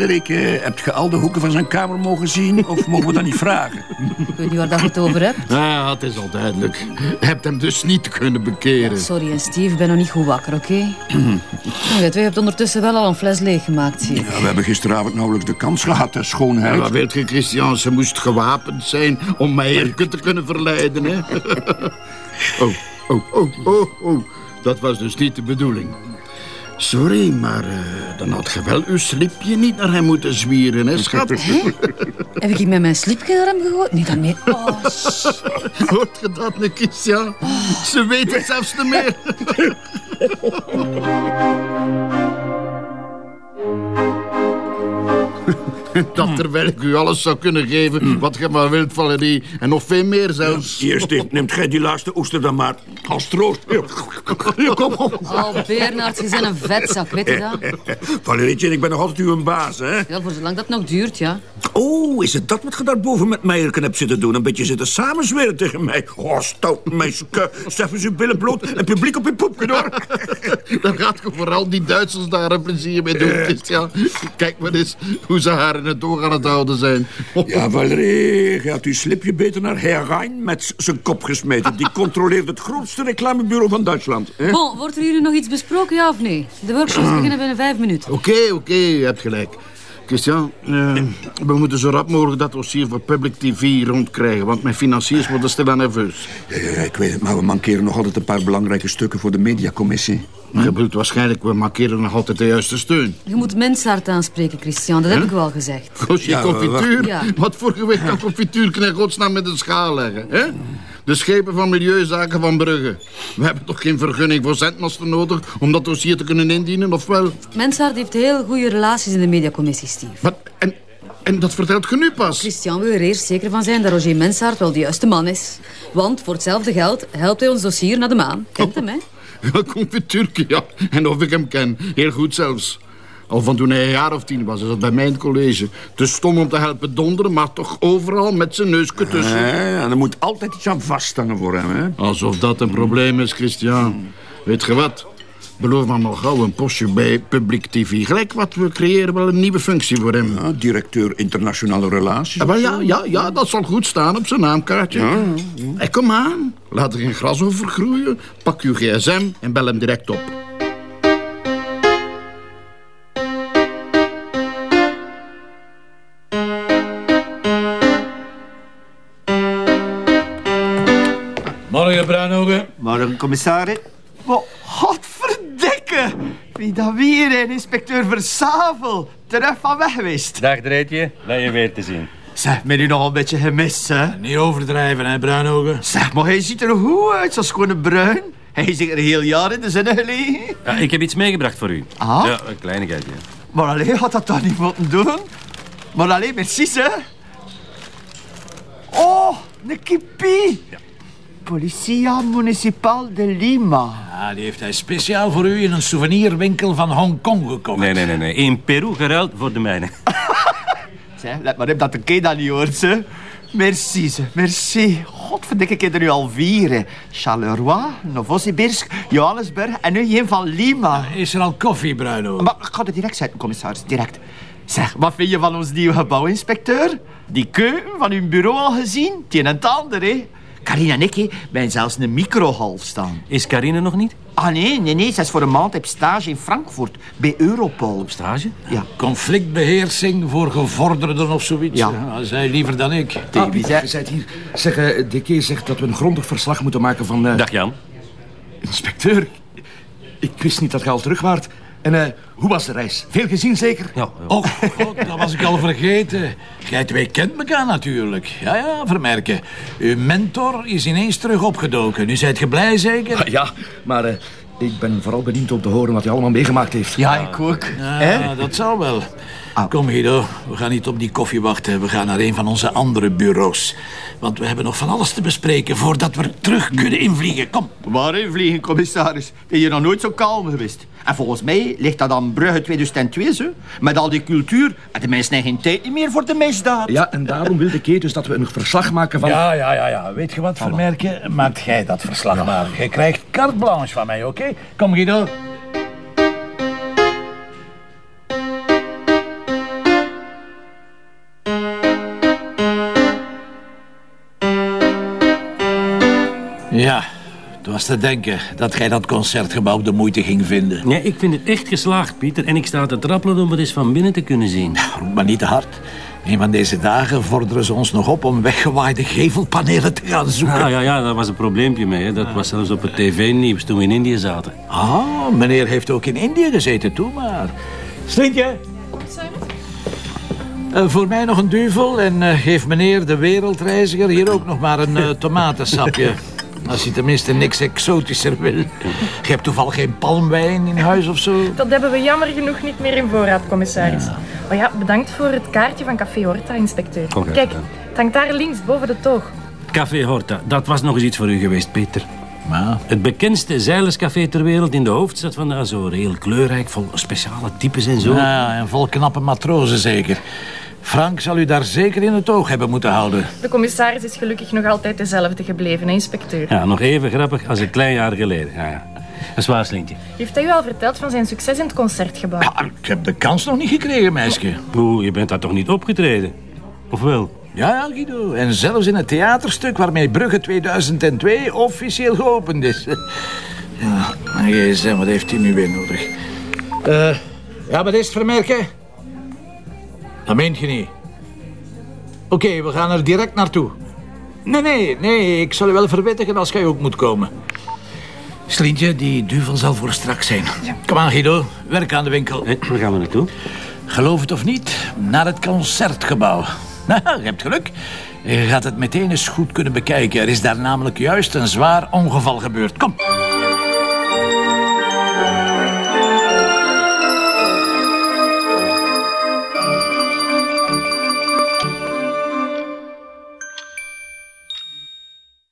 Eh, hebt je al de hoeken van zijn kamer mogen zien? Of mogen we dat niet vragen? Ik weet niet waar dat je het over hebt. Ja, het is al duidelijk. Je hebt hem dus niet kunnen bekeren. Sorry, en Steve, ik ben nog niet goed wakker, oké? Je weet, je hebt ondertussen wel al een fles leeggemaakt, zie. Ja, we hebben gisteravond nauwelijks de kans gehad, hè, schoonheid. Ja, wat wilt je, Christian? Ze moest gewapend zijn om mij te kunnen verleiden, hè? oh, oh, oh, oh, oh. Dat was dus niet de bedoeling. Sorry, maar eh, dan had je wel uw slipje niet naar hem moeten zwieren, hè, schat? Heb ik met mijn slipje naar hem gegooid? Niet dan meer. Oh, Hoort je dat, nu, Christian? Ze weet het zelfs niet meer. Dat terwijl ik u alles zou kunnen geven wat je maar wilt, Valerie. En nog veel meer zelfs. Eerst dit, neemt gij die laatste oester dan maar als troost. Kom op. oh Bernard, je bent een vetzak, weet je dat? Valerietje, ik ben nog altijd uw baas, hè? Ja, voor zolang dat nog duurt, ja. Oh, is het dat wat je daar boven met Meijerken hebt zitten doen? Een beetje zitten samenzweren tegen mij. Oh, stout meisje. Stef eens uw billen bloot en publiek op je poepje, hoor. Dan gaat je vooral die Duitsers daar een plezier mee doen, Christian. Kijk maar eens hoe ze haar in het oog aan het houden zijn. Ja, Valerie, je had uw slipje beter naar Herr Rijn met zijn kop gesmeten. Die controleert het grootste reclamebureau van Duitsland. Hè? Bon, wordt er hier nog iets besproken, ja of nee? De workshops beginnen binnen vijf minuten. Oké, oké, je hebt gelijk. Christian, eh, we moeten zo rap mogelijk dat dossier voor Public TV rondkrijgen, want mijn financiers worden stilaan nerveus. Ja, ja, ja, ik weet het, maar we mankeren nog altijd een paar belangrijke stukken voor de mediacommissie. Je bedoelt waarschijnlijk, we markeren nog altijd de juiste steun. Je moet Mensaert aanspreken, Christian. Dat heb ik wel gezegd. Ja, confituur? ja. Wat vorige week kan confituur kan godsnaam met een schaal leggen, hè? De schepen van Milieuzaken van Brugge. We hebben toch geen vergunning voor zendmasten nodig om dat dossier te kunnen indienen, of wel? Mensaert heeft heel goede relaties in de mediacommissie, Steve. Wat? En, en dat vertelt je nu pas? Christian wil er eerst zeker van zijn dat Roger Mensaert wel de juiste man is. Want voor hetzelfde geld helpt hij ons dossier naar de maan. Kent hem, hè? Ja, confituurke, ja. En of ik hem ken. Heel goed zelfs. Al van toen hij een jaar of tien was, is dat bij mij in het college. Te stom om te helpen donderen, maar toch overal met zijn neusje tussen. Ja, ja, er moet altijd iets aan vasthangen voor hem, hè? Alsof dat een probleem is, Christian. Weet je wat? Beloof me maar gauw een postje bij Public TV. Gelijk wat, we creëren wel een nieuwe functie voor hem. Ja, directeur internationale relaties. Ja, maar ja, ja, ja, dat zal goed staan op zijn naamkaartje. Hey, kom aan, laat er geen gras over groeien. Pak uw gsm en bel hem direct op. Morgen, Bruinogen. Morgen, commissaris. Maar, godverdikke! Wie dat weer, een inspecteur Versavel. Terug van weg geweest. Dag Dreetje, blij je weer te zien. Zeg, ben u nog een beetje gemist, hè? Niet overdrijven, hè, Bruinogen. Zeg, maar hij ziet er goed uit, zoals schone bruin. Hij is er een heel jaar in de zinnen gelegen. Ja, ik heb iets meegebracht voor u. Ah? Ja, een kleinigheidje. Maar alleen had dat toch niet moeten doen? Maar alleen, merci, hè? Oh, een kipie. Policia Municipal de Lima. Ja, die heeft hij speciaal voor u in een souvenirwinkel van Hongkong gekocht. Nee, nee, nee, nee. In Peru geruild voor de mijne. Zeg, let maar op dat de kind dat niet hoort, ze. Merci, ze. Merci. Godverdikke, ik heb er nu al vier. Charleroi, Novosibirsk, Johannesburg en nu een van Lima. Is er al koffie, Bruinogen? Maar ik ga het direct zetten, commissaris. Direct. Zeg, wat vind je van ons nieuwe gebouwinspecteur? Die keuken van uw bureau al gezien? Het een en het ander, hè? Carina en ik bij zelfs een microhalf staan. Is Karine nog niet? Ah, nee, nee, nee. Zij is voor een maand op stage in Frankfurt. Bij Europol. Op stage? Ja. Conflictbeheersing voor gevorderden of zoiets. Ja. Ja, zij liever dan ik. Ah, zei... Je bent hier. Zeg, de keer zegt dat we een grondig verslag moeten maken van... eh, Dag Jan. Inspecteur, ik wist niet dat je al terug waart. En eh, hoe was de reis? Veel gezien zeker? Ja, Och, god, dat was ik al vergeten. Gij twee kent elkaar natuurlijk. Ja, ja, vermerken. Uw mentor is ineens terug opgedoken. Nu zijt ge blij, zeker? Ja, maar eh, ik ben vooral benieuwd om te horen wat hij allemaal meegemaakt heeft. Ja, ik ook. Ja, dat zal wel. Kom Guido, we gaan niet op die koffie wachten. We gaan naar een van onze andere bureaus. Want we hebben nog van alles te bespreken voordat we terug kunnen invliegen. Kom. Waarin vliegen, commissaris? Ben je nog nooit zo kalm geweest? En volgens mij ligt dat aan Brugge 2002, zo. Met al die cultuur en de mensen geen tijd meer voor de misdaad. Ja, en daarom wilde ik dus dat we een verslag maken van... Ja, ja, ja, ja. Weet je wat, vermerken? Maakt jij dat verslag maar. Jij krijgt carte blanche van mij, oké? Kom Guido. Ja, het was te denken dat jij dat concertgebouw de moeite ging vinden. Nee, ik vind het echt geslaagd, Pieter. En ik sta te trappelen om het eens van binnen te kunnen zien. Nou, maar niet te hard. Een van deze dagen vorderen ze ons nog op om weggewaaide gevelpanelen te gaan zoeken. Ah, ja, ja, daar was een probleempje mee. Hè. Dat was zelfs op het tv-nieuws toen we in Indië zaten. Ah, meneer heeft ook in Indië gezeten, toe maar. Slintje? Eh, voor mij nog een duvel en eh, geef meneer de wereldreiziger hier ook nog maar een eh, tomatensapje. Als hij tenminste niks exotischer wil. Je hebt toevallig geen palmwijn in huis of zo? Dat hebben we jammer genoeg niet meer in voorraad, commissaris. Oh ja, bedankt voor het kaartje van Café Horta, inspecteur. Kijk, ja. het hangt daar links, boven de toog. Café Horta, dat was nog eens iets voor u geweest, Peter. Maar, Het bekendste zeilerscafé ter wereld in de hoofdstad van de Azoren. Heel kleurrijk, vol speciale types en zo. ja, en vol knappe matrozen zeker. Frank zal u daar zeker in het oog hebben moeten houden. De commissaris is gelukkig nog altijd dezelfde gebleven, hè, inspecteur. Ja, nog even grappig als een klein jaar geleden. Ja, ja. Dat is waar, Slintje. Heeft hij u al verteld van zijn succes in het concertgebouw? Ja, ik heb de kans nog niet gekregen, meisje. Oeh, je bent daar toch niet opgetreden? Of wel? Ja, ja, Guido. En zelfs in het theaterstuk waarmee Brugge 2002 officieel geopend is. Ja, maar gsm, wat heeft hij nu weer nodig? Eh, ja, wat is het vermerken? Dat meent je niet. Oké, we gaan er direct naartoe. Nee, nee, nee, ik zal u wel verwittigen als jij ook moet komen. Slintje, die duvel zal voor straks zijn. Kom aan, Guido. Werk aan de winkel. Hé, waar gaan we naartoe? Geloof het of niet, naar het concertgebouw. Nou, je hebt geluk. Je gaat het meteen eens goed kunnen bekijken. Er is daar namelijk juist een zwaar ongeval gebeurd. Kom.